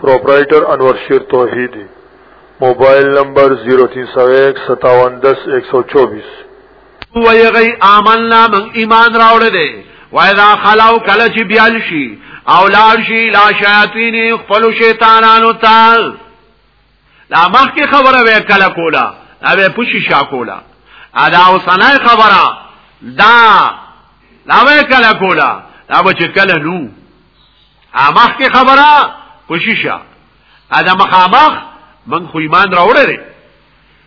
پروپرائیٹر انور شیر توحیدی موبایل نمبر 03015710124 ویغی آمنا من ایمان راوړ دے وایدا خلاو کله چې بیال شي او لار شي لا شیاطین خپل شیطانانو ته لا مخکې خبره وې کله کولا او پوشي شا کولا ادا او سنای خبره دا لا وې کله کولا دا به چې کله نو امخ کې خبره پوشیشه ادا مخامخ من خو ایمان راوړل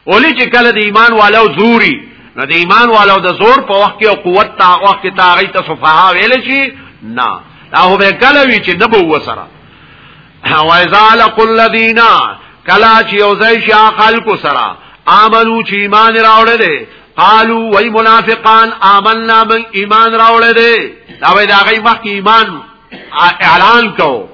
اولی چې کله د ایمان والو زوري نو د ایمان والو د زور په وخت کې قوت تا وخت کې تاغی ته صفها ویل شي نه دا هو به کله وی چې نه بو وسره وایزال قل الذین کلا چې یوځای شي خلق سره امنو چې ایمان راوړل قالو وای منافقان آمنا من ایمان راوړل دي دا وای دا غي مخ ایمان اعلان کو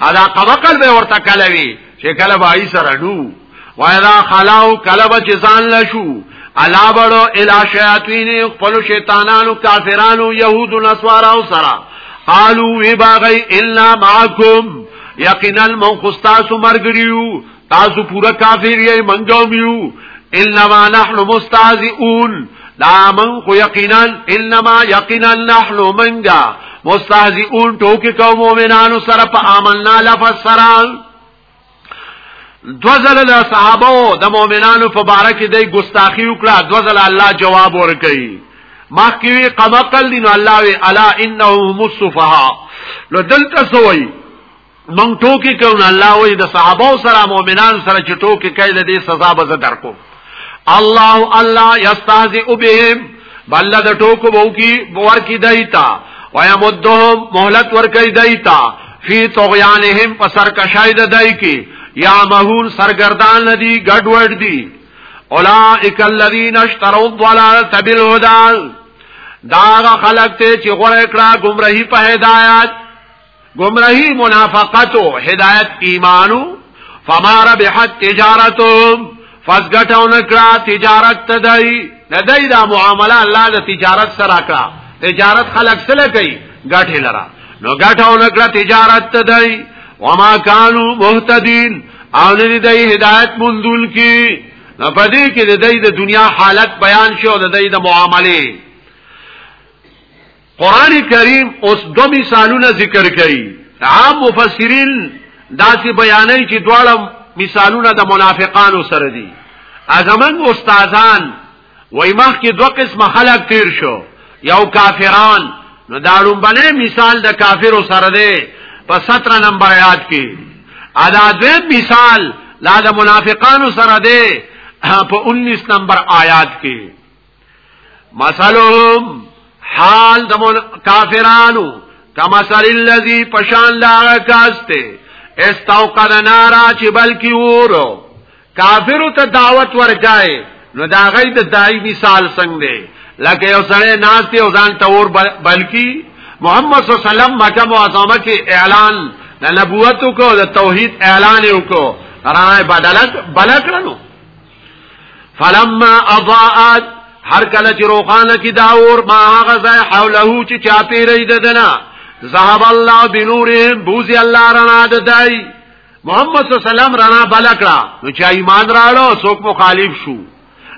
ادا قبقل به ورته کلوي چې کله وای سره نو وای دا خلاو کله به ځان لشو الا بڑو الا شیاطین خپل شیطانانو کافرانو یهود و نصارا او سرا قالو وی باغی الا معکم یقینا من خستاسو مرګریو تاسو پورا کافر یې منګو میو انما نحن مستهزئون دا من خو یقینا انما یقینا نحن منګا مستهزئون ټوکی کوم مؤمنانو سره په آمنا لفظ سره دوزل له صحابه د مؤمنانو په باره کې د ګستاخی وکړه دوزل الله جواب ورکړي مخکوی قمقل دین الله وی الا انهم السفهاء لو دلته سوئی مونږ ټوکی کوو نه الله وې د صحابه سره مؤمنان سره چې ټوکی کوي د دې سزا به زه درکو الله الله یستهزئ بهم بل د ټوکو بو کی بور کی دایتا ويمدهم مهلت ور کوي دایتا فی طغیانهم پسر کشای د دای کی یا مهون سرگردان ندی ګډوډ دی اولائک الذین اشتروا الضلالة بالهدى دا خلق ته چې غوړ کړه گمراهی په هدایت گمراهی منافقت او هدایت ایمانو فما ربحت تجارتهم فزګټو نکړه تجارت تدای ندای دا معامله الله د تجارت سره کړه تجارت خلق سره کوي ګټه لرا نو ګټو نکړه تجارت تدای وما كانوا مهتدين او ندی دای هدایت مندول کی نو پدې کې د دای د دنیا حالت بیان شو د دای د معاملې قران کریم اوس دو مثالونه ذکر کړي عام مفسرین داسې بیانوي چې دواړه مثالونه د منافقانو سره دي ازمن استادان وای مخ کې دوه قسم خلک تیر شو یو کافران نو دا لومبنه مثال د کافرو سره دی په 17 نمبر آیات کې ادا دویم مثال لا د منافقانو سره دی په 19 نمبر آیات کې مثلهم حال د کافرانو کما سر الذی پشان لا کاسته استوقد نارا چې بلکی ورو کافرو ته دعوت ورکای نو دا غي د دای مثال څنګه دی لکه یو سره ناس دی او ځان ته ور بلکی محمد صلی الله علیه وسلم مکه معظمه کې اعلان د نبوت کو د توحید اعلان وکړو رانه بدلک بلکړنو فلما اضاءت هر کله چې روخانه کې دا اور ما هغه ځای حوله چې چا پیری ددنه ذهب الله بنورهم بوزي الله رڼا ددای محمد صلی الله علیه وسلم رڼا بلکړه نو چې ایمان راړو څوک مخالف شو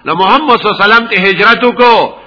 نو محمد صلی الله علیه وسلم ته هجرت وکړو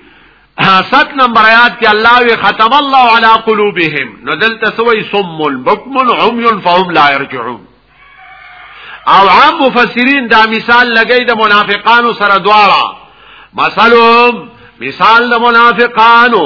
ست نمبر آیات کې الله وی ختم الله علی قلوبهم نو دلته سوی صم بكم عمي فهم لا يرجعون او عام مفسرین دا مثال لګی د منافقانو سره دواړه مثلهم مثال د منافقانو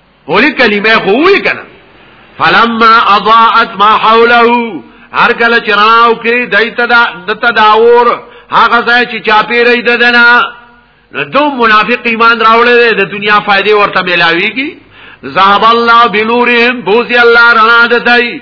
اولی کلمه خو وی کنه فلما اضاءت ما حوله هر کله چرناو کې دایت دا د تداور هغه ځای چې چاپیرې ددنه نو دو منافق ایمان راوړل د دنیا فائدې ورته ملاويږي ذهب الله بنورهم بوزي الله رڼا ددای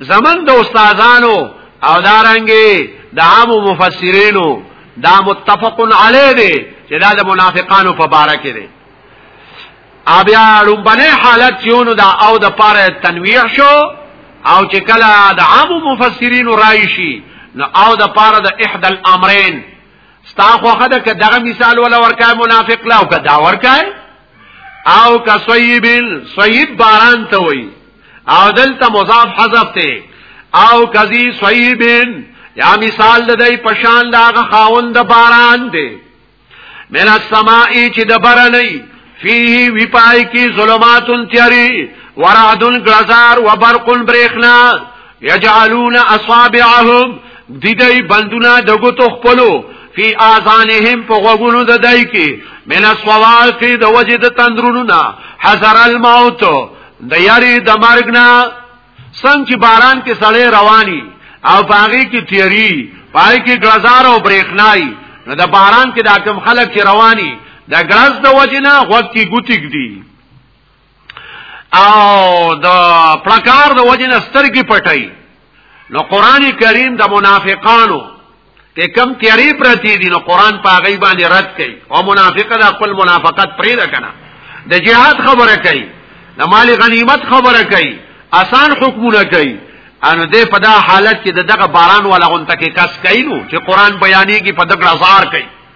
زمن د استادانو او دارنګي د عام مفسرینو دا متفق علی دی چې دا د منافقانو په باره کې دی بیا لومبنه حالت یونو دا او د پاره تنویع شو او چې کله د عام مفسرین رایشي نو او د پاره د احد الامرین ستا خوخه ده که دغه مثال ولا ورکای منافق لا او که دا ورکای او کا صیبین صیب باران ته وای او دلته مضاف حذف ته او کذی صیبین یا مثال د دې پشان داغه خاوند د باران دی من السمائی چې د برنی فيه وی پای کی ظلمات تیاری ورعدن گلزار و برقن بریخنا یجعلون اصابعهم دی دی بندونه د ګوتو خپلو فی آذانهم په غوګونو د دای کی من الصواعق د وجه د تندرونو نه حذر الموت د یری د مرګ نه څنګه چې باران کې سړې رواني او باغی کې تیری پای کې غزار او برېخنای نو د باران کې د حکم خلک چې رواني د غرض د وجه نه وخت کې ګوتیګ دي او د پلکار د وجه نسترګي پټي نو قران کریم د منافقانو کې کم تیاری پرتی دي نو قران په غي باندې رد کوي او منافق د خپل منافقت پرې ده کنه د جهاد خبره کوي د مال غنیمت خبره کوي آسان حکمونه کوي ان دې په دا حالت کې دغه باران ولا غونټه کې کس کوي نو چې قران بیانېږي په دغه زار کوي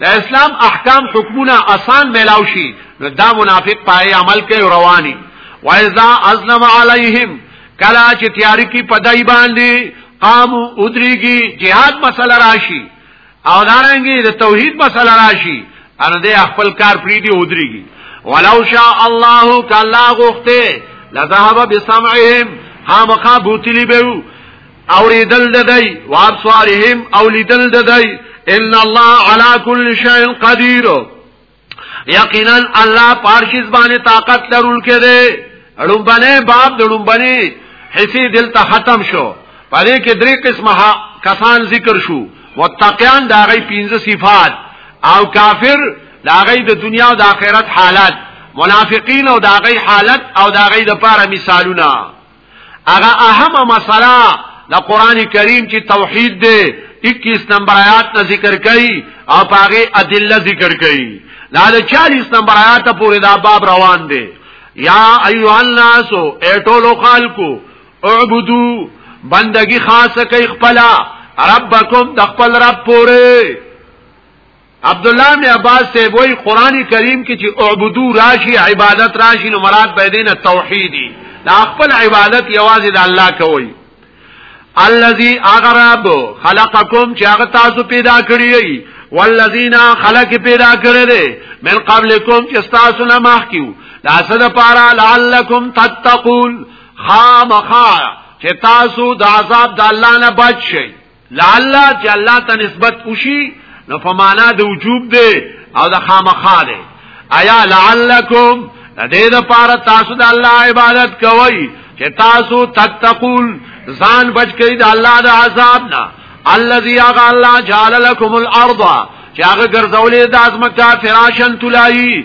د اسلام احکام حکمونه آسان ملاو شي نو دا منافق پای عمل کوي رواني وایذا ازلم علیهم کلا چې تیاری کی پدای باندې قام ادریږي jihad مسله راشي او دارنګي د توحید مسله راشي ان دې خپل کار پریدي ادریږي ولو شاء الله کلا غخته لذهب بسمعهم هم خابوتلی بهو اوریدل ددای وابصارهم اولیدل ددای ان الله علی کل شیء قدیر یقینا الله پارشیز باندې طاقت لرونکي دی لومبنه باب د لومبني حصي دلته ختم شو پدې کې درې قسمه کسان ذکر شو متقیان دا غي پنځه صفات او کافر دا غي د دنیا او د آخرت حالت منافقین او دا غي حالت او دا غي د پاره مثالونه هغه اهمه مسله د قران کریم چې توحید دی 21 نمبر آیات نه ذکر کړي او هغه ادله ذکر کړي دا د 40 نمبر آیات پورې دا باب روان دی یا ایها الناس ایتول خلقو اعبدو بندگی خاصه کوي خپل ربکم د خپل رب پورې عبد الله بن عباس ته وای قران کریم کې چې اعبدو راشي عبادت راشي نو مراد به دینه توحیدی دا خپل عبادت یوازې د الله کوي الذي اغرب خلقکم چې هغه تاسو پیدا کړی والذین خلق پیدا کړی دی من قبلکم چې تاسو نه مخکیو دا سره پارا لعلکم تتقون خامخا چې تاسو د عذاب د الله نه بچ شئ لعل چې الله ته نسبت وشي نو په معنا د وجوب دی او د خامخا دی آیا لعلکم د دې لپاره تاسو د الله عبادت کوئ چې تاسو تتقون ځان بچ کړئ د الله د عذاب نه الذي اغى الله جعل لكم الارض چې هغه ګرځولې د ازمکه فراشن تلای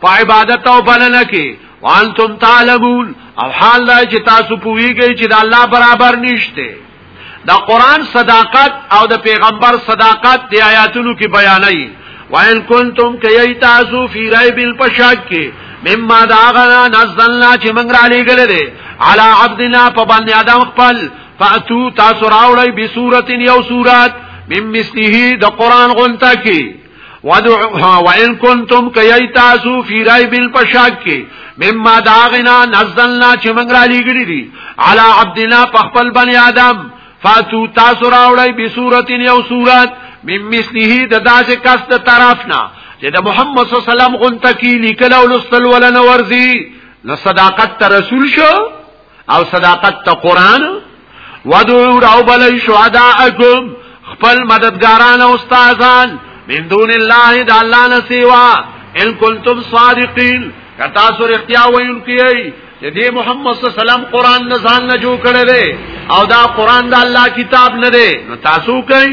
په عبادت او بلنه کې وانتم تعلمون او حال دا چې تاسو پوهیږئ چې د الله برابر نشته دا قران صداقت او د پیغمبر صداقت دی آیاتونو کې بیانای وان کنتم کای تاسو فی ریب الپشاک کې مما دا غنا نزلنا چې موږ را لېګل دي علی عبدنا په باندې ادم خپل فاتو تاسو راوړی بصورت یو صورت مم مثله د قران غونتا کې ودعوها وان کنتم کای تاسو فی ریب الفشاک کی مما داغنا نزلنا چې موږ را لګړي دي علی عبدنا پخپل بنی آدم فاتو تاسو راوړی به صورت یو صورت مم مثله د داسې کس د طرفنا چې د محمد صلی الله علیه وسلم غونټه کی لیکل او لستل ولنه ورزي نو صداقت ته رسول شو او صداقت ته قران ودعو راو بلی شهداءکم خپل مددګاران او استادان من دون الله د الله نه سیوا ان کنتم صادقین کتا سور اختیا وینکی چې دی محمد صلی الله علیه وسلم قران نه ځان نه جوړ کړی دی او دا قران د الله کتاب نه دی نو تاسو کوي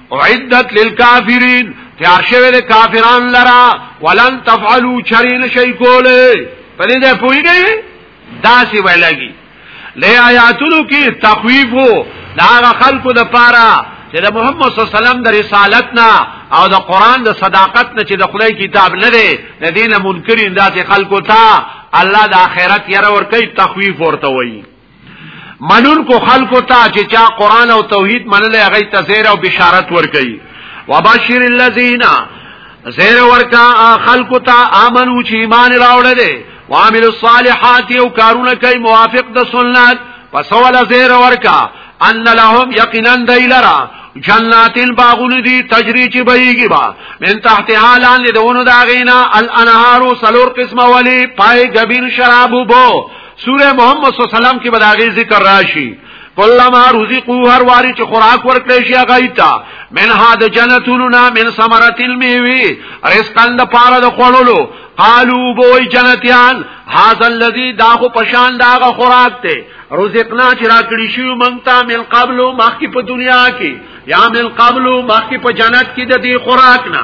اعدت للكافرين تیار شوه د کافران لرا ولن تفعلوا چرین شی کوله په دې ده پویږي داسې ویلګي لې آیاتونو کې تخویف وو دا خلکو د پاره چې د محمد صلی الله علیه وسلم د رسالت نه او د قران د صداقت نه چې د خدای کتاب نه دی د دینه منکرین داسې خلکو ته الله د آخرت یره ور کوي تخویف ورته وایي منون کو خلقو تا چې چا قران او توحید منل هغه ته زیر او بشارت ورکړي وبشر الذین زیر ورکا خلقو تا امنو چې ایمان راوړل وعمل الصالحات او کارونه کوي موافق د سنت پس ولا زیر ورکا ان لهم یقینا دیلرا جناتین باغون دی تجری چی بهیږي با من تحت حالان دونو داغینا الانهار سلور قسمه ولی پای گبین شرابو بو سوره محمد صلی الله علیه وسلم کې بداغي ذکر راشي کلما رزقو هر واری چې خوراک ورکړي شي هغه ایتا من هاد جنتولنا من ثمرات المیوی رزقان د پاره د خړولو قالو بوئی جنتیان هاذا الذی داغو پشان داغه خوراک ته رزقنا چې راکړي شي مونږه من قبل مخکې په دنیا کې یا من قبل مخکې په جنت کې د دې خوراک نه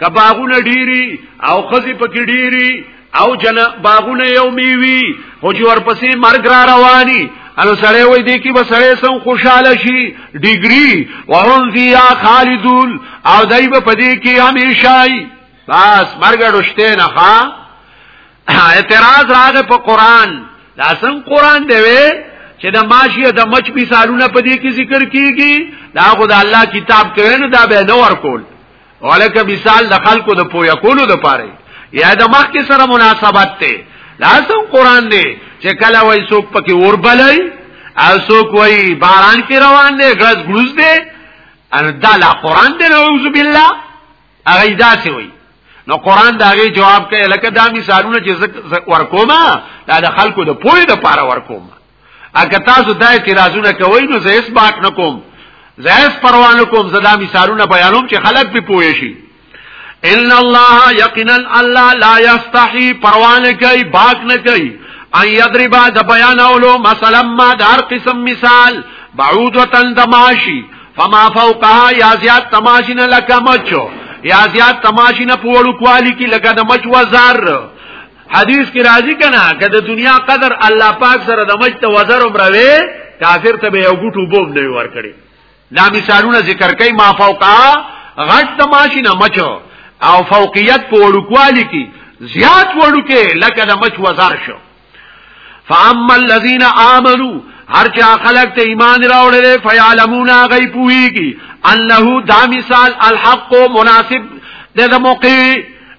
کباغونه ډيري او خزي پکې ډيري او جن باغونه یو میوي خو چې ورپسې مرګ را رواني انو سړی وای دی کی بسړی سم خوشاله شي ډیګری وهم فیا خالدون او دای په پدې کې همیشای بس مرګ رشته نه ها اعتراض راغه په قران لاسم قران دی وی چې د ماشی د مچ په سالونه پدې کې ذکر کیږي دا خدای الله کتاب کوي نو دا به نور کول ولکه مثال د خلکو د پویا کولو د پاره یا د مخ کې سره مناسبت ته لاسم قران دی چې کله وای څوک پکې اور بلای او څوک وای باران کې روان دی غز غلوز دی ان دا لا قران دی نعوذ بالله هغه داسې وای نو قران دا غي جواب کوي لکه دا مثالونه چې ورکوما دا د خلکو د پوهې د پاره ورکوما اګه تاسو دا اعتراضونه کوئ نو زه هیڅ باک نه کوم زه هیڅ پروا نه کوم زه دا مثالونه بیانوم چې خلک به پوه شي ان الله یقینا الله لا یستحی پروا نه کوي باک نه کوي ان یضرب د بیان اولو مثلا ما د هر قسم مثال بعود وتن دماشی فما فوقها یا زیاد تماشی نه لکه مچو یا زیاد تماشی نه پوړو کوالی کی لکه د مچ وزر حدیث کې راځي کنه که د دنیا قدر الله پاک سره د مجد وزر عمروي کافر ته به یو ګټو بوب نه ور کړی دا مثالونه ذکر کوي ما فوقا غټ د ماشینه مچو او فوقیت په وړوکوالي کې زیات وړوکه لکه د مچ وزر شو فاما الذين امنوا هر چا خلق ته ایمان راوړل فیعلمون غیب ویږي انه دا مثال الحق مناسب د موقع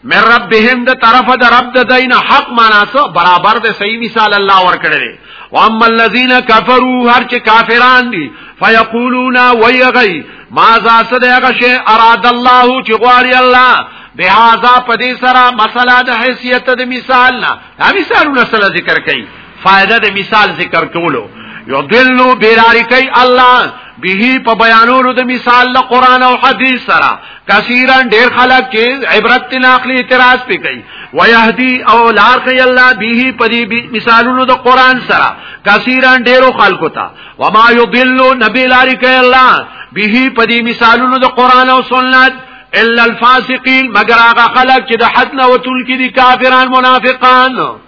من ربهم د طرف د رب د دین حق معنا سو برابر د صحیح مثال الله ور کړی او اما الذين كفروا هر چې کافران دي فيقولون ويغي ما ذا صدق شي اراد الله چې غواړي الله به هاذا پدې سره مسله د حیثیت د مثال نه دا مثالونه سره ذکر کړي فائدہ د مثال ذکر کولو یو دلو بیراری کوي الله به په بیانولو د مثال د قران او حدیث سره کثیرا ډیر خلک چې عبرت نه اخلي اعتراض پی کوي ويهدي او لار کوي الله به په دې مثالونو د قران سره کثیرا ډیرو خلکو ته وما يضل نبي لار کوي الله به په دې مثالونو د قران او سنت الا الفاسقين مگر هغه خلک چې د حد نه وتل کې دي کافران منافقان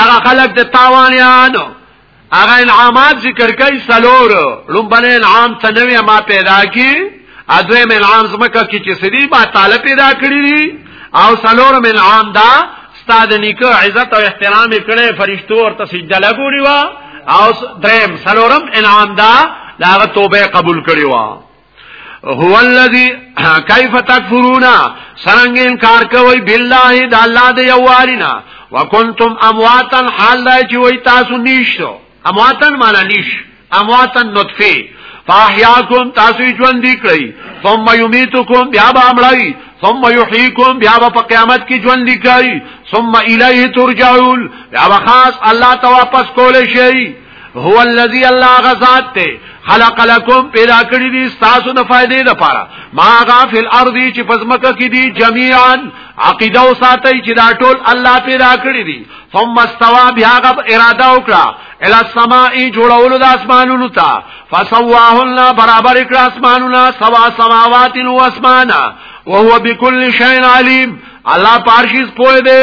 دغه خلق د تاوانیانو هغه انعامات ذکر کوي سلور لومبنه انعام ته نوې ما پیدا کی اځوې انعام زمکه کې چې سړي ما تعالی پیدا کړی او سلور انعام دا استاد نیکو عزت او احترام کړي فرشتو ورته سجده لګوري وا او دریم سلورم انعام دا دا توبه قبول کړي وا هو الذی کیف تکفرون سرنګ انکار کوي بالله د الله د یوارینا وکنتم امواتا حال دا چې وای تاسو نشو امواتا معنی نش امواتا نطفه فاحیاکم تاسو ژوند دی کړی ثم یمیتکم بیا به امړی ثم یحییکم بیا به قیامت کې ژوند دی کوي ثم الیه ترجعون بیا خاص الله ته واپس کول شي هو الذي الله غزاد ته خلق لكم پیدا کړی دي تاسو د فائدې لپاره ما غافل ارضي چې پزمکه کې دي جميعا عقیده او ساتي چې دا ټول الله پیدا کړی دي ثم استوى بها غب اراده وکړه ال السماء جوړولو د اسمانونو ته فسواهن برابر کړ اسمانونه سوا سماوات او اسمانه وهو بكل شيء عليم الله پارشیز پوی دی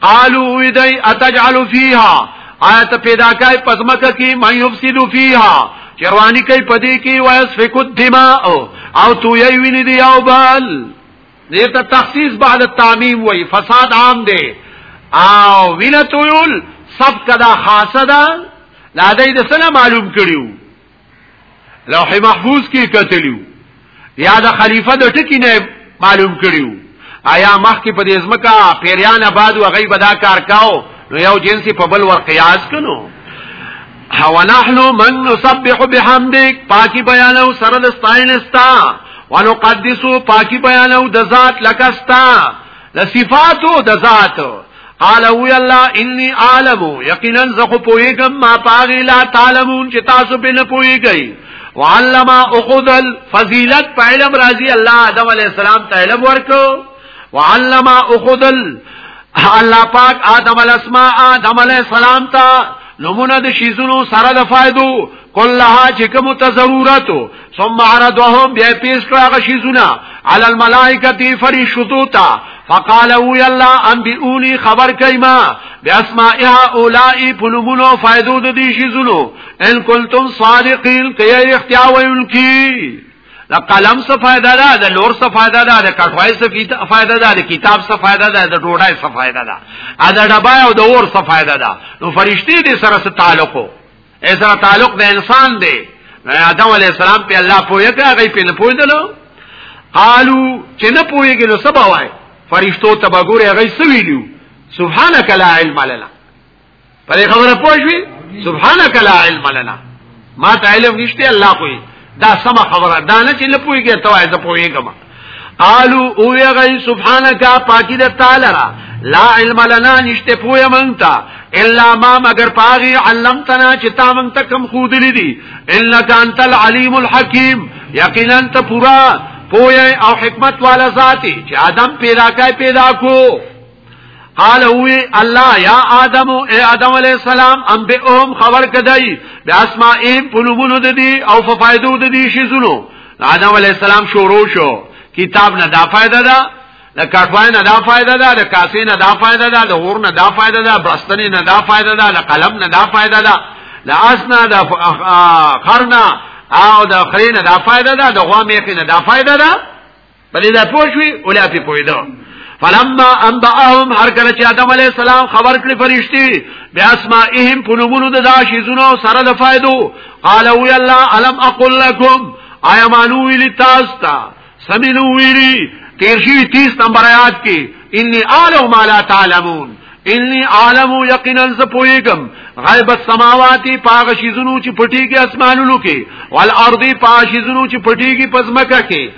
قالو وی دی اتجعل فیها آیت پیدا کای پزمکه کی من یفسد فیها چروانی کای پدی کی ویسفک الدماء او تو یی ویني دی او بل دیتا تخصیص بعد التعمیم وی فساد عام دی او وینتویل سب کدا خاصه ده لا دې د سره معلوم کړیو لوح محفوظ کې کتلیو یا د خلیفہ د ټکی نه معلوم کړیو آیا مخ کې په دې ځمکه پیریان آباد او غیب دا کار کاو نو یو جنس په بل ور قیاس کنو او نحن من نسبح بحمدک پاکی بیانو سره د ستاینستا ونقدسو پاکی بیانو د ذات لکستا د صفاتو د ذات قال وی الله انی عالم یقینا زه خو پویګم ما پاغی لا تعلمون چې تاسو به نه پویګی وعلم اخذ الفضیلت په علم راضی الله آدم علی السلام ته علم ورکو وعلم اخذ الله پاک آدم الاسماء آدم علی السلام ته نمونه د شیزونو سره د فائدو کلها چې کوم ته ضرورت ثم عرضهم بیا پیش کړه غشیزونه علی الملائکه فرشتو تا فقال او یلا انبئونی خبر کایما باسماء هؤلاء فنمونو فائدو د دې شیزونو ان کنتم صادقین کیا اختیا وینکی دا قلم څه فائدہ ده دا لور څه فائدہ ده دا کټوای څه فائدہ ده دا کتاب څه فائدہ ده دا ډوډۍ څه فائدہ ده دا ډبای او د اور څه فائدہ ده نو فرشتي دې سره څه تعلق وو ایسا تعلق د انسان دی آدم علیہ السلام په الله پوهه کړه هغه په نه پوهیدلو قالو چې نه پوهیږي نو سبا وای فرشتو ته بګوري هغه سویلو سبحانك لا علم لنا پرې خبره پوښوي سبحانك لا علم لنا ما ته علم نشته الله کوي دا سم خبره دا نه چې نه پوهیږي ته وای زه پوهیږم قالو او یغی سبحانك پاکی د تعالی را لا علم لنا نشته پوی مونتا الا ما مگر پاغي علمتنا چې تا مونږ ته کم خود لیدي انك انت العليم الحكيم یقینا ته پورا پوی او حکمت والا ذاتی چې ادم پیدا کای پیدا کو قال وی الله یا آدم اے آدم علیہ السلام ام به اوم خبر کدی د اسماءیم پلوونو د دی او ففایدو د دی شی زونو آدم علیہ السلام شروع شو کتاب نه دا فائدہ ده د کټوای نه دا فائدہ ده د کاسې نه دا فائدہ ده د غور نه دا فائدہ ده برستنې نه دا فائدہ ده د قلم نه دا فائدہ ده د اسنا د خرنا او د خرینه دا فائدہ ده د غوا میخ نه دا فائدہ ده بلې دا پوه شوي اولا پې پوهېده فلما انبأهم هر کله چې آدم علی السلام خبر کړی فرشتي بیا اسماءهم په نومونو د داشیزونو سره د فائدو قال وی الله الم اقول لكم آیا مانو ویلی تاسو ته سمینو ویلی تیر شي 30 نمبر آیات کې انی عالم ما لا تعلمون انی عالم یقینا ز پویګم غیب السماواتی پاغ شیزونو چې پټیږي اسمانونو کې والارض پاغ شیزونو چې پټیږي پزمکه کې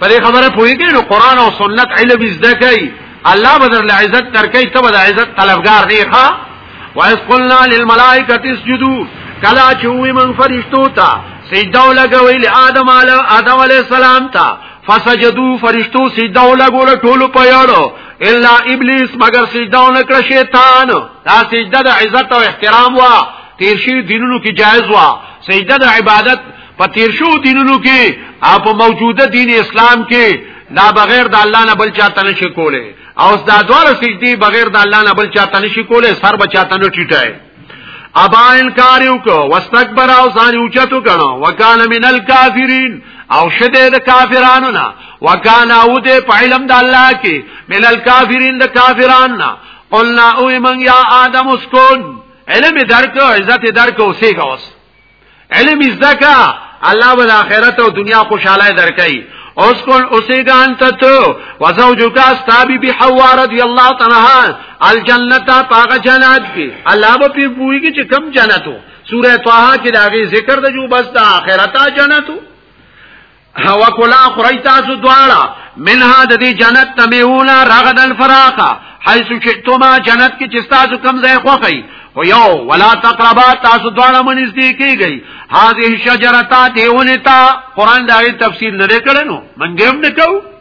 په دې خبره پوهیږئ نو قران او سنت علم زده کوي الله بدر له عزت ترکي ته به د عزت طلبګار نه ښه وایس قلنا للملائکه اسجدوا کلا چوي من فرشتو ته سجده لګوي له آدم علی آدم علی السلام ته فسجدوا فرشتو سجده لګول ټول په یړو الا ابلیس مگر سجده نکړه شیطان دا سجده د عزت او احترام وا تیر شي دینونو کې جایز وا سجده د عبادت په تیر شو دینونو کې او په موجوده دین اسلام کې دا بغیر د الله نه بل چاته نشي کوله او دا دواړه سجدي بغیر د الله نه بل چاته نشي کوله سر بچاته نه ټیټای ابا انکار وکړو واستكبر او ځان اوچتو کړو وکانه من الکافرین او شده د کافرانو نه وکانه او د په علم د الله کې من الکافرین د کافرانو نه قلنا او من یا آدم اسكن علم درک عزت درک اوسېګا اوس علم زکا الله ول اخرت او دنیا خوشاله درکې اوس کول اوسېګان ته ته وزوجک استابی بی حوا رضی الله تعالی الجنت پاغه جنت کی الله به پی پوری کی چې کم جنتو سوره طه کې داغه ذکر د جو بس د اخرت جنتو هوا کولا خورای تاسو دواړه منها د دې جنت تمیونا رغدن فراخه حيث شئتما جنت کې چې تاسو کم ځای خوخی او یو ولا تقربا تاسو دواړه منځ دی کیږي هذه شجرتا دیونتا قران دا تفسیر نه کړنو منګم نه کوو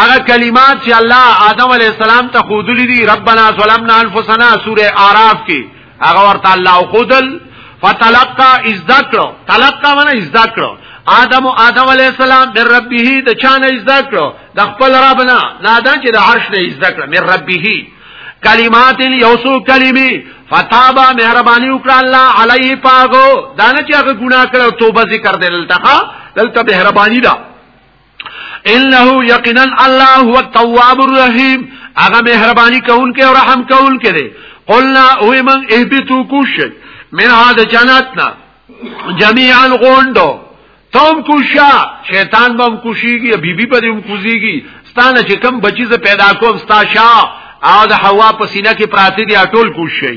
هغه کلمات چې الله آدم علی السلام ته خودلې دي ربنا ظلمنا انفسنا سوره اعراف کې هغه ورته الله خودل فتلقى ازذکر تلقى معنی ازذکر آدم او آدم علی السلام در ربه د چانه ازذکر د خپل ربنا نه دا چې د عرش نه ازذکر من ربه کلمات یوسو کلمی فتابا مهربانی وکړه الله علی پاغو دانه چې هغه ګناه کړو توبه ذکر دلته دلته مهربانی ده انه یقینا الله هو التواب الرحیم هغه مهرباني کوونکی او رحم کوونکی دی قلنا او من اهبتو کوش من هذا جناتنا جميعا غوندو تم کوشا شیطان بم کوشیږي بیبي په دې کوزيږي ستانه چې کم بچی ز پیدا کوم ستا شاه او د حوا په سینه کې پراته دي ټول کوشي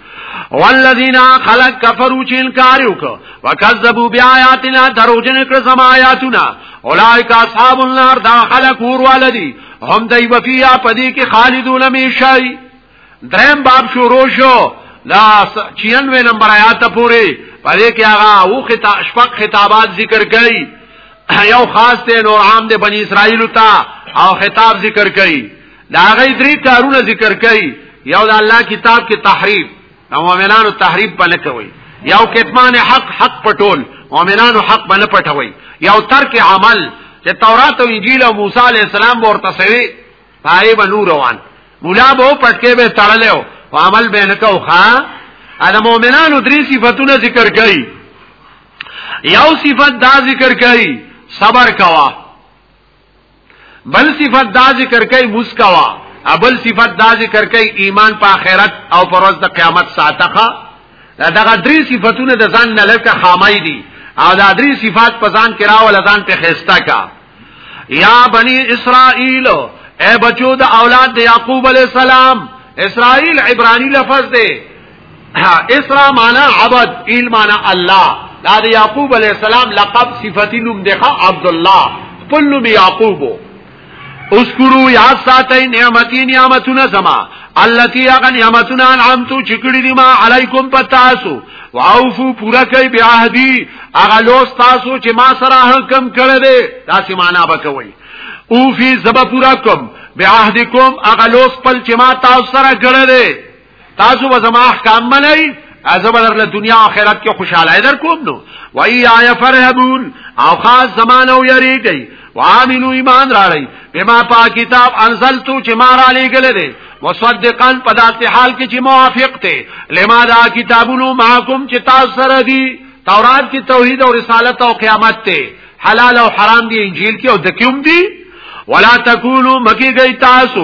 والذین خلق کفروا چې انکار وکړو وکذبوا بیااتنا دروژن کړ سما آیاتنا اولئک اصحاب النار دا خلق ور ولدی هم دای وفیا پدی کې خالدون میشای دریم باب شروع شو لا 96 نمبر آیات پوری پدې کې هغه او خطا شفق خطابات ذکر کړي یو خاص ته نور عام د بنی اسرائیل ته او خطاب ذکر کړي دا غي درې کارونه ذکر کړي یو د الله کتاب کې تحریف او مؤمنانو تحریف په لکوي یو کتمان حق حق پټول مؤمنانو حق باندې پټوي یو ترک عمل چې تورات او انجیل او موسی علی السلام ورته سوي پای به نور روان مولا به پټکې به تړلې او عمل به نه کو ښا ا د مؤمنانو درې صفاتونه ذکر کړي یو صفت دا ذکر کړي صبر کوا بل صفت دا ذکر کوي مسکوا ابل صفت دا ذکر کوي ایمان په آخرت او پر ورځ د قیامت ساتخه دا دغه درې صفاتونه د ځان نه لکه خامای دي او دا درې صفات په ځان کې راول ځان په خيستا کا یا بنی اسرائیل اے بچو د اولاد د یعقوب علی السلام اسرائیل عبرانی لفظ دی ها اسرا معنا عبد ایل معنا الله دا د یعقوب علی السلام لقب صفتی نوم دی عبد الله خپل نوم یعقوب اوس کړو یا ساتي نعمتي نعمتونه زما التي اغه نعمتونه انعمتو چکړي دي ما علیکم پتاسو واوفو پورا کوي بعهدي اغه لوس تاسو چې ما سره حکم کړی دی تاسو معنا بکوي او فی زبا پورا کوم بعهدکم اغه لوس پل چې ما تاسو سره کړی دی تاسو به زما احکام منئ ازو بدر له دنیا او آخرت کې خوشاله در کوم نو وای یا فرحبون او خاص زمانه او یریږي وامنو ایمان راړی بما پا کتاب انزلتو چې ما را لېګل دي مصدقا په داسې حال کې چې موافق ته لما دا کتابونو معکم چې تاسو سره دي تورات کې توحید او رسالت او قیامت ته حلال او حرام دي انجیل کې او دکیوم دي ولا تکونو مکی گئی تاسو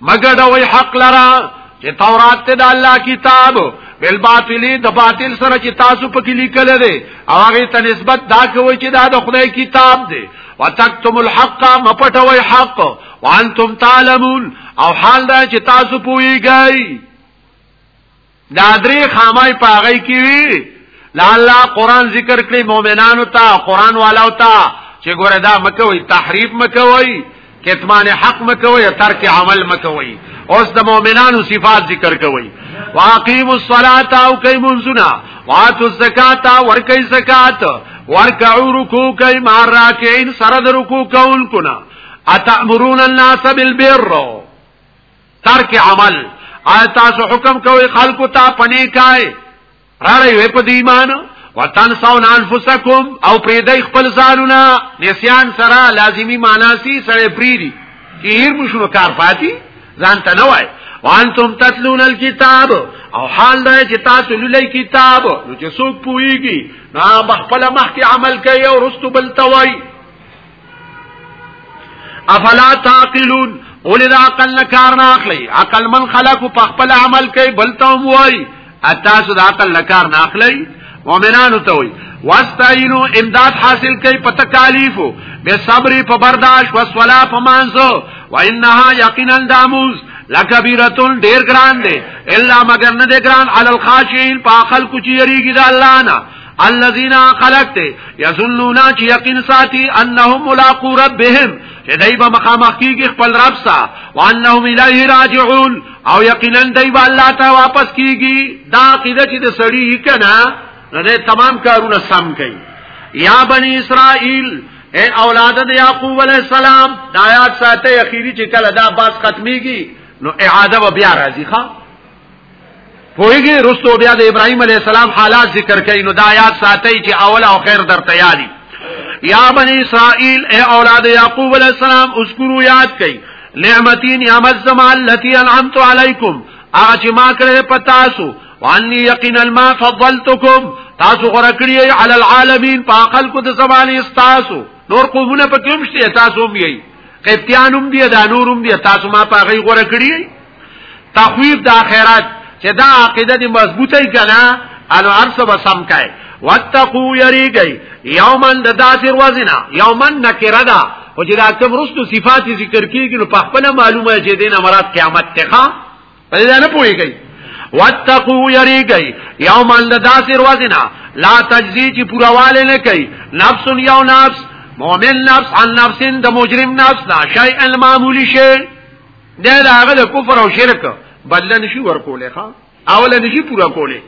مګر دوی حق لرا چې تورات ته د الله کتاب بل باطلی د باطل سره چې تاسو په کې لیکل دي او هغه ته نسبت دا کوي چې دا د خدای کتاب دی وتکتم الحق مپټوي حق وانتم تعلمون او حال دا چې تاسو پوهیږئ دا درې خامای پاغی کی وی لالا قران ذکر کړی مؤمنانو ته قران والاو ته چې ګوره دا مکوي تحریف مکوي کتمان حق مکوي ترک عمل مکوي اوس د مؤمنانو صفات ذکر کوي واقیم الصلاة او کئی منزنا واتو الزکاة ورکی زکاة ورکعو رکو کئی مار راکعین سرد رکو کون کنا اتأمرون الناس بالبر ترک عمل آیا تاسو حکم کوي خلکو ته پنه کای راړی وې په دیمان وطن ساون انفسکم او پریدای خپل ځانونه نسیان سره لازمی معنا سي سره پریدي چې هیر مشرو کار فاتی ځان ته نه وای وانتم تتلون الكتاب او حال دا چې تاسو لولای کتاب نو چې څوک پويږي نو بخپل مخکې عمل کوي او رستو بل توای افلا تعقلون اولی دا عقل نه کار نه اخلي عقل من خلق په خپل عمل کوي بل ته وای اتاسو دا عقل نه کار نه اخلي مؤمنانو ته وي واستعینو امداد حاصل کړي په تکالیفو به صبر په برداشت او صلا په مانزو و انها یقینا داموز لکبیرتون ډیر ګران دی الا مگر نه دی ګران علی الخاشین په خلق چې یریږي د الله نه الذين خلقت يظنون چې یقین ساتي انهم ملاقو ربهم چې دای په مخامخ کیږي خپل رب سره وانهم الیه راجعون او یقینا دای په الله ته واپس کیږي دا قیده چې د سړی کنا نه تمام کارونه سم کوي یا بنی اسرائیل اے اولاد د یعقوب علی السلام دا یاد ساته اخیری چې کله دا باس ختميږي نو اعاده و بیا راځي ښا پویږي رستو بیا د ابراهیم علی السلام حالات ذکر کین نو دا یاد ساتي چې اول او خیر در تیاری یا بنی اسرائیل اے اولاد یعقوب علی السلام اذکروا یاد کئ نعمتین نعمت زما التي انعمت علیکم هغه چې ما کړې پتا سو وانی یقینا ما فضلتکم تاسو غره کړی علی العالمین په خلق د زمانه استاسو نور قومونه په کوم شته تاسو هم یی قبطیانوم دی دا نورم دی تاسو ما په غي غره کړی تخویف د اخرت چې دا عقیده دې مضبوطه کنا انو ارس به سم کای واتقو یریږي یومن د داسې ورځنا یومن نکره ده او چې دا کوم رستو صفات ذکر کیږي نو په خپل معلومه چې دینه مراد قیامت ته ښا په دې نه پوهیږي واتقو یریږي یومن د داسې ورځنا لا تجزی چې پورواله نه کوي نفس یو نفس مؤمن نفس عن نفس د مجرم نفس نه شیء المعمول شیء دا دا هغه د کفر او شرک بدل نشي ورکولې ښا اول نشي پورا کولې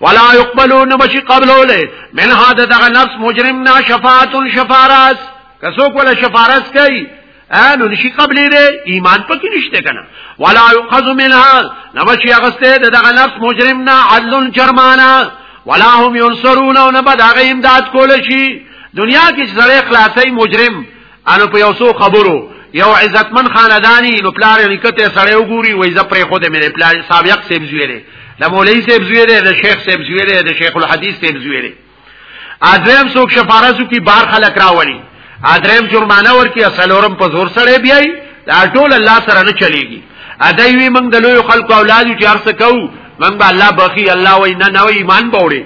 ولا يقبلون بشي قبلو له من هذا دغه نفس مجرمنا شفاعت شفارس کسو کوله شفارس کوي انو نشي قبلې دې ایمان پکې نشته کنه ولا يقذ منها نبشي اغسته دغه نفس مجرمنا عدل جرمانا ولا هم ينصرون ونبد هغه امداد کول شي دنیا کې سره خلاصي مجرم انو په یو څو خبرو یو عزتمن خاندانی نو پلار یې نکته سړی وګوري وای ز پرې خو دې مې پلار سابق سیب زویره د مولوی سیب زویره د شیخ سیب زویره د شیخ الحدیث سیب زویره ادرم څوک شفارسو کی بار خلک راولي ادرم جرمانه ورکی اصلورم په زور سره بیای دا ټول الله سره نه چلیږي ادوی موږ د لوی خلکو اولاد چې ارسه کو موږ به الله بخي الله وینا نه ایمان بوړي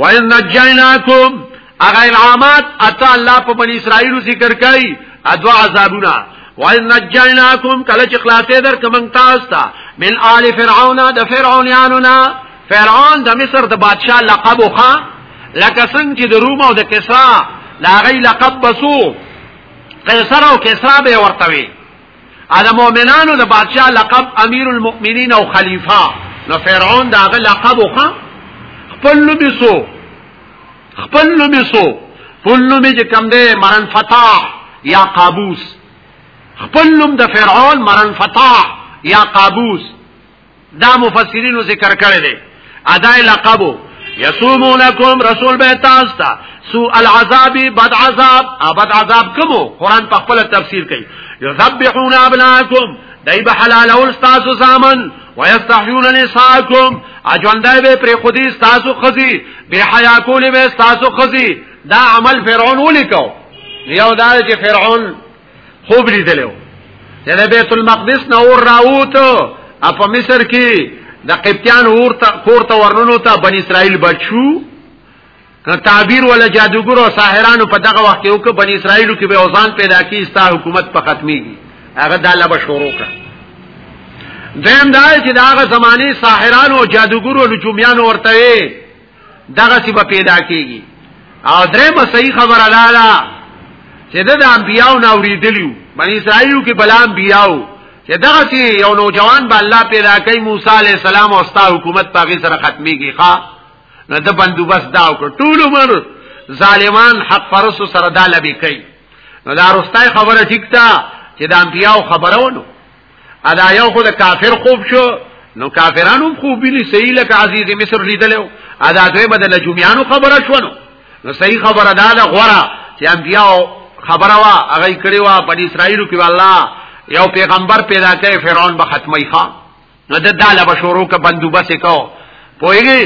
وان نجیناکم هغه انعامات اته الله په بنی اسرائیل ذکر کوي ادوا عذابونه وان نجیناکم کله چې خلاصې در کوم تاسو ته من آل فرعون د فرعونانو نه فرعون د مصر د بادشاه لقب خو لکه څنګه چې د روم او د کسرا لا غي لقب بسو قیصر او کسرا به ورتوي اده مؤمنانو د بادشاہ لقب امیر المؤمنین او خلیفہ نو فرعون داغه لقب وخا خپل نوم سو خپل نوم سو خپل نوم چې کم دی مرن فتاح یا قابوس خپل نوم د فرعون مرن فتاح یا قابوس دا مفسرینو ذکر کړی دی ادای لقبو یسومونکم رسول به تاسو ته سو العذاب بد عذاب ابد عذاب کومو قران په خپل تفسیر کوي یذبحون ابناکم دای به حلال اول تاسو زامن ويستحيون نساءكم اجوندای به پر خودي تاسو خزي به حیا کول به تاسو خزي دا عمل فرعون ولیکو یو دا چې فرعون خوب لیدلو د بیت المقدس نه اور راووت او په مصر کې د قبطیان اور ته کور ته ورنونو ته بنی اسرائیل بچو نو تعبیر ولا جادوګر او ساحرانو په دغه وخت کې وک بنی اسرائیل کې به اوزان پیدا کی ستا حکومت په ختميږي هغه د الله بشورو کا دیم دا چې داغه زماني ساحرانو او جادوګرو او لجومیانو ورته دغه سی به پیدا کیږي او درې مو صحیح خبره لاله چې د انبیاو نه اوریدلیو بنی اسرائیلو کې بلا انبیاو چې دغه سی یو نوجوان به الله پیدا کوي موسی علی السلام او ستا حکومت پاګی سره ختميږي ښا نه د بندوبست دا وکړ ټول عمر ظالمان حق پرسو سره دا لبي کوي نو دا رستای خبره ټیک تا چې د انبیاو خبرونه ادا یو خو د کافر خوب شو نو کافرانو خوب ویلی صحیح لکه عزیز مصر لیدلو ادا دوی بدل جمعیانو خبره شونو نو صحیح خبره دا ده غورا چې انبیا خبره وا هغه کړي وا په اسرایلو کې والله یو پیغمبر پیدا کړي فرعون به ختمي ښا نو د داله بشورو کا بندوبس کو پويږي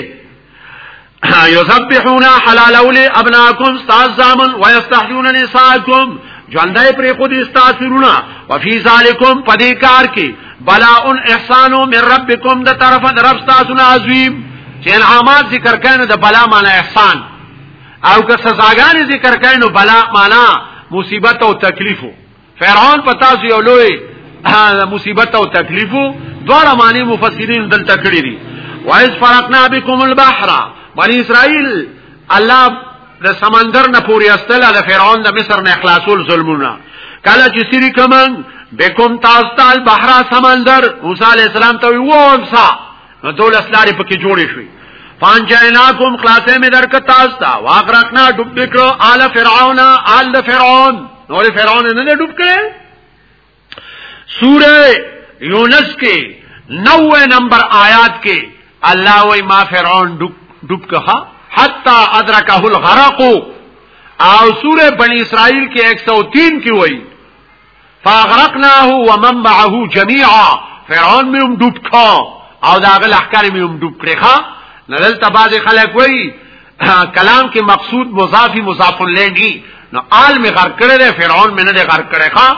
یذبحون حلال اول ابناکم استاذ زامن ويستحيون نساءکم ژوندای پر خود استاسرونه وفي ذالکم پدې کار کې بلاء احسان من ربکم د طرف د رب تاسو نه عظیم چې انعامات ذکر کین د بلا معنی احسان او که سزاګانې ذکر کین نو بلا معنی مصیبت او تکلیفو فرعون په تاسو یو لوی مصیبت او تکلیف دواړه معنی مفسرین دلته کړی دي وایز فرقنا بكم البحر بنی اسرائیل الله د سمندر نه پوری استل د فرعون د مصر نه اخلاصول ظلمونه کله چې سری کمن بكم تاسو تال بحر سمندر موسی علی السلام ته ووسا نو دولس لارې پکې جوړې شوې فانجیناکم خلاصې مې درک تاسو ته واغرقنا ډوب کړو آل فرعون آل د فرعون نو د فرعون نه ډوب کړي سوره یونس کې 90 نمبر آیات کې الله وای ما فرعون ډوب ډوب کها حتا ادرکه الغرق او سوره بنی اسرائیل کې 103 کې وای فاغرقناه ومن معه جميعا فرعون مې هم ډوب کړ او دا غل احکار مې هم ډوب کړې ښا نړل تباز خلک وای کلام کې مقصود مضافي مضاف لندي نو آل می غر کړی دی فرعون می نه دی غر کړی ښا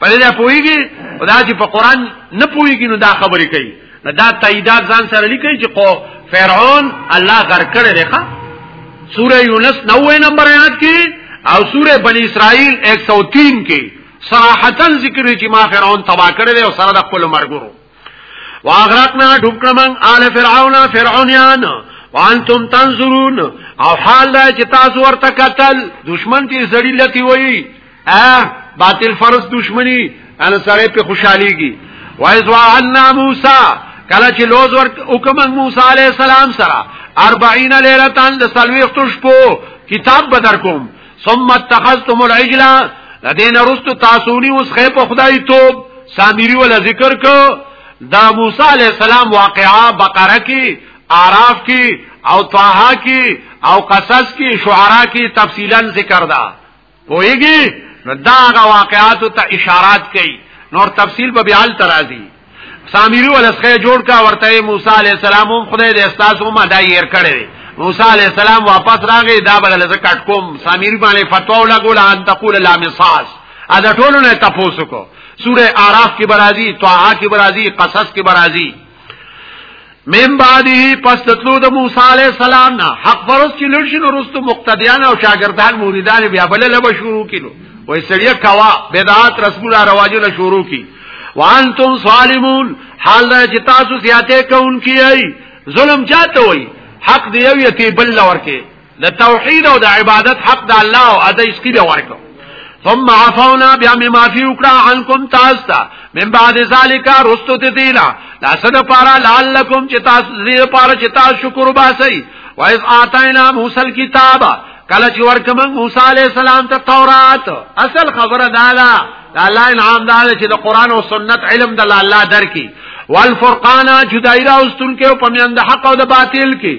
په دې پوېږي خدا چې په قران نه پوېږي نو دا خبرې کوي نو دا تاییدات ځان سره لیکي چې خو فرعون الله غر کړی دی ښا سوره یونس 90 نمبر آیات کې او سوره بنی اسرائیل 103 کې صراحتا ذکر چې ما فرعون تبا کړی دی او سره د خپل مرګورو واغرقنا ډوبکړم آل فرعون فرعونیان وانتم تنظرون او حال دا چې تاسو ورته قتل دشمن دې زړی لتی وایي ا باطل فرض دشمنی ان سره په خوشحاليږي وایز وعنا موسی کله چې لوز ور حکم موسی عليه السلام سره 40 ليله تان د سلويختو شپو کتاب بدر کوم ثم اتخذتم العجل لدین رست تاسونی اوس خې په خدای توب سامری ولا ذکر کو دا موسی علی السلام واقعا بقره کی اعراف کی او طه کی او قصص کی شعرا کی تفصیلا ذکر دا پوهیږي نو دا هغه واقعاتو ته اشارات کوي نور تفصیل به بیا تل راځي سامری ولسخه جوړ کا ورته موسی علی السلام هم خدای دې استاد هم ادا یې کړی موسی علی السلام واپس راغی دا بل لزه کټ کوم سامری باندې فتوا ولا ګول ان تقول لا مصاص ادا ټولو نه تاسو کو سوره اعراف کې برازي طه کې برازي قصص کې برازي من بعده پس تطلو د موسی علی السلام نه حق فرض چې لړ شنو رستو مقتدیان او شاګردان مریدان بیا بل له شروع کینو وای سړی کوا بدعات رسمونه رواجونه شروع کی وانتم ظالمون حال دا چې تاسو سیاته کون کیای ظلم چاته وای حق دی یو یتی بل لور کې د توحید او د عبادت حق د الله او اده اسکی به ورکو ثم عفونا بیا می معافی وکړه عنکم تاسو ته من بعد ذالک رستو ته دینا لا سد پارا لعلکم چې تاسو دې پارا چې تاسو شکر وباسي و اذ اعطینا موسی الكتاب کله چې ورکم موسی علی السلام ته تورات اصل خبره دا ده الله انعام دا چې د قران او سنت علم د الله درکې والفرقان جدایرا واستون کې او پمیند حق او د باطل کې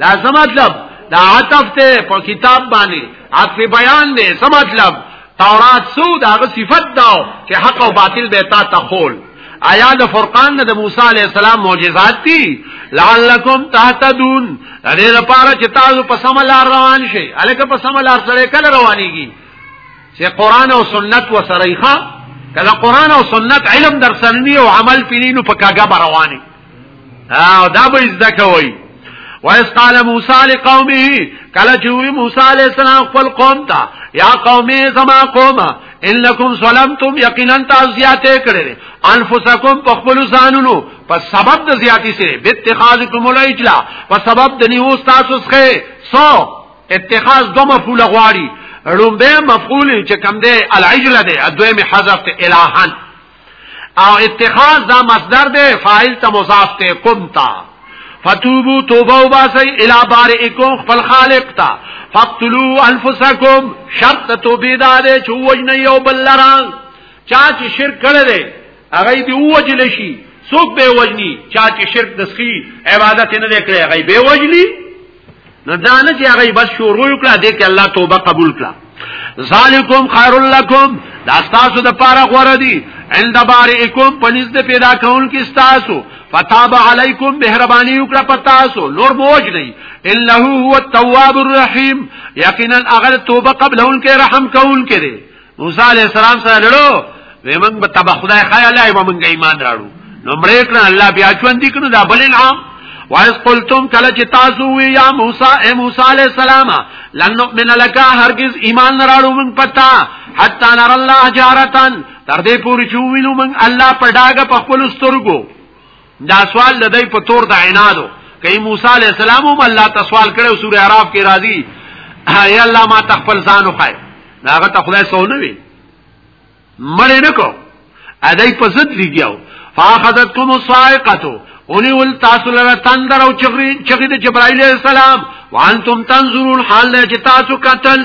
دا څه مطلب دا عطف ته په کتاب باندې عطف بیان دی څه مطلب تورات سو دا غ صفت دا چې حق او باطل به تا تخول آیا د فرقان د موسی علی السلام معجزات دي لعلکم تهتدون دې لپاره چې تاسو په سم لار روان شئ الکه په سم لار سره کله روانيږي چې قران او سنت و سره ښه کله قران او سنت علم درسنی او عمل پینینو په کاګه رواني او دا به زده کوي وایس قال موسی لقومه کله چې وی موسی علی السلام خپل قوم ته یا قومه زما قوم انکم ظلمتم یقینا تعزیات کړي انفسکم په خپل ځانونو په سبب د زیاتی سره به اتخاذکم الاجلا په سبب د نیو تاسو څخه سو اتخاذ دو مفعول غواړي رومبه مفعول چې کم دی العجله دی دویم حذف الهان او اتخاذ دا مصدر دے فاعل تا مضاف تے قم تا فتوبو توبه و باسی الى بارئکم خپل خالق تا فقتلو انفسکم شرط توبه دا دے چو وجن یو بل لران چاچ شرک کرده اغی دی وجل شی سوک بے وجنی چاچ شرک دسخی عبادت نه کړی اغی بے وجلی نو دا نه چې هغه بس شروع کړه دې کې الله توبه قبول کړه ذالکم خیر لکم دا تاسو د پاره غوړه دي عند بارئکم پنځ د پیدا کول کې تاسو فتاب علیکم مهربانی وکړه پتاسو نور بوج نه انه هو التواب الرحیم یقینا اغل توبه قبل ان کې رحم کول کې موسی علی السلام سره لړو وې موږ به تبع خدای خیا لای به موږ ایمان راړو نو مړې کړه الله بیا ژوند دي کړو دا بل انعام وایس قلتم کله چې تاسو وی یا موسی اے موسی علی السلام لن نؤمن لك هرگز ایمان نه راړو موږ پتا حتا نر الله جارتن تر دې پوری چې وینو موږ الله په ډاګه په خپل سترګو دا سوال د دې په تور د عنادو کای موسی علی السلام هم الله ته سوال کړو سوره اعراف کې راځي هي الله ما تخپل ځان وخای داغه ته خدای سو نه وی مړ نه کو ادای په ضد لګیاو فاخذتکم الصاعقه اونی ول تاسو لره تندر او چغری چغی د جبرائیل السلام وانتم تنظرون حال نه چې تاسو قتل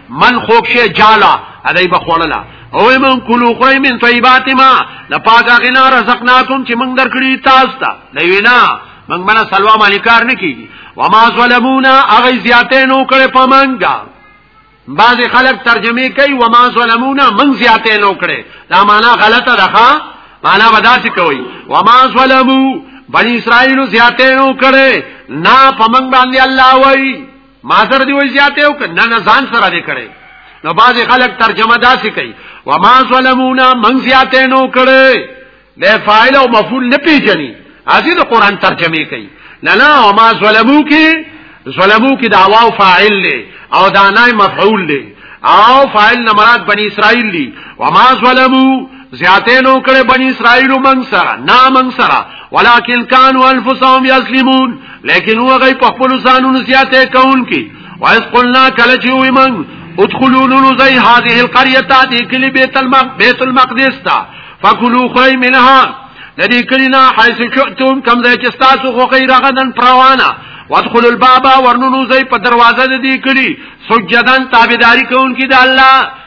من خوک شي جالا ادای بخوړلا او من کلو خړی من طیبات ما د پاګه غنا رزقناکم چې موږ درکړي تاسو ته لوینا موږ باندې سلوا مالکار نه کیږي وما ظلمونا اغه زیاتې نو کړې پمنګا بعض خلک ترجمه کوي وما ظلمونا من زیاتې نو کړې دا معنا غلطه ده ښا معنا ودا څه کوي وما ظلمو بني اسرائيل زیاتې نو کړې نا پمنګ باندې الله وایي ما سره دی وی زیاته او نه نه ځان سره دی کړي نو باز خلک ترجمه داسې کوي وما ظلمونا من زیاته نو کړي د فاعل او مفعول نه پیژني ازي د قران ترجمه کوي نه نه وما ظلمو کې ظلمو کې دا واو فاعل له او دا نه مفعول له او فاعل نه مراد بني اسرائيل دي وما ظلمو زیاته نو کړه بنی اسرائیل من سره نا من سره ولکن کانوا انفسهم یسلمون لیکن هو غي په خپل ځانونو زیاته کون کی وایس قلنا کله چې وي من ادخلوا نزي هذه القريه تاتي کلی بیت المقدس بیت المقدس تا فكلوا خي منها لدی کلینا حيث شئتم کم ځای چې تاسو خو غي رغدن پروانه وادخلوا الباب ورنونو زي په دروازه دې کلی سجدان تابعداري کوونکي د الله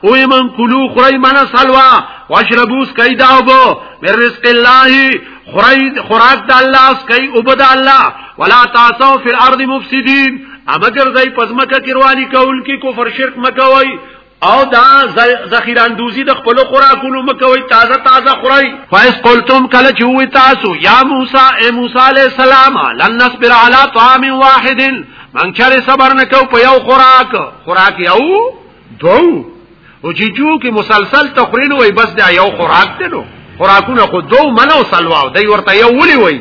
او ایمن کلو خورای من سلوا واشربوس کئی داوبو من رزق الله خورای خوراک د الله اس کئی وبد الله ولا تاسو فی الارض مفسدین امگر زئی پزمکه کروانی کول کی کفر شرک مکوئی او دا ذخیراندوزی د خپل خوراکونو مکوي تازه تازه خوري فایس قلتم کله چې وې تاسو یا موسی اے موسی علی السلام لن نصبر علی طعام واحد من چر صبر نکو په یو خوراک خوراک یو دوو او چې جو کې مسلسل تخرین وای بس دا یو خوراک دی نو خوراکونه خو دو منو سلواو دی ورته یو ولي وای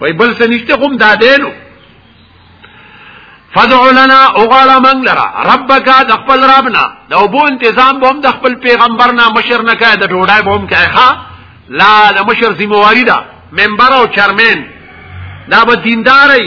وای بل څه نشته کوم دا دی نو فدع لنا اوغالا من لرا ربک د خپل ربنا دا وبو تنظیم بوم د خپل پیغمبر نه مشر نه کای د ډوډۍ بوم کای ها لا د مشر ذمہ واری دا منبر او چرمن دا به دینداري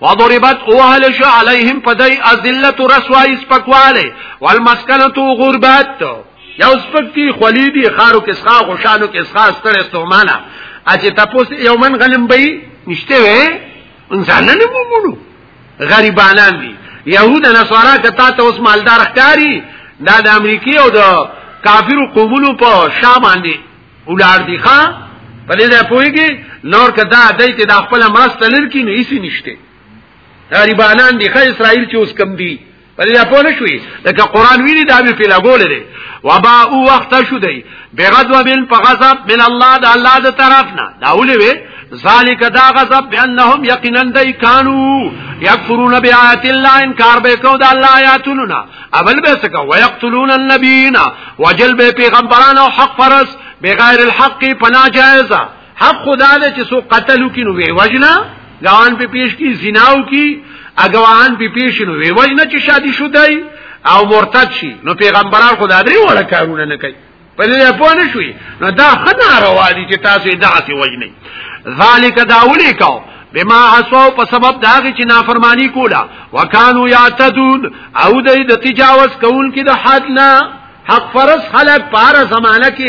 وضربت اوهل شو علیهم پدای ازلت رسوای سپکواله والمسکنه غربت یو سپکتی خلی دی خارو کې ښا خوشالو کې ښا ستړې استعماله اجه تاسو یو من غلم بې نشته وې انسان نه مومونو غریبانان دي يهود نصارا کتا ته اوس مالدار ښکاری دا د امریکای او د کافرو قومونو په شا باندې ولار دی ښا په دې ځای پويږي نور کدا دای ته د خپل مرسته لرکی نه هیڅ نشته طالبانان دی ښا اسرائیل چې اوس کم دی په دې په نه شوي لکه قران ویلي دا به پیلا ګول دی وبا او وخت شو دی بغضب بن په غضب من الله د الله د طرفنا دا ولې وي ذالک دا غضب بانهم یقینا دای کانو یکفرون بیاات الله انکار به کو د الله آیاتونو اول به سکا ويقتلون النبيين وجل به پیغمبران او حق فرس بغیر الحق پنا جائزه حق خدا دې چې سو قتلو کې نو وی وجنا ګوان په پیش کې زناو کې اګوان په پیش نو وی وجنا چې شادي شو دی او مرتد شي نو پیغمبران خدا دې وړه کارونه نه کوي په دې په نه شوي نو دا خنا روا دي چې تاسو داسې وجني ذالک دا ولي کو بما حسو په سبب دا چې نافرمانی کولا وکانو یعتدون او د تجاوز کول کې د حد نه حق فرض خلق پار زمانہ کې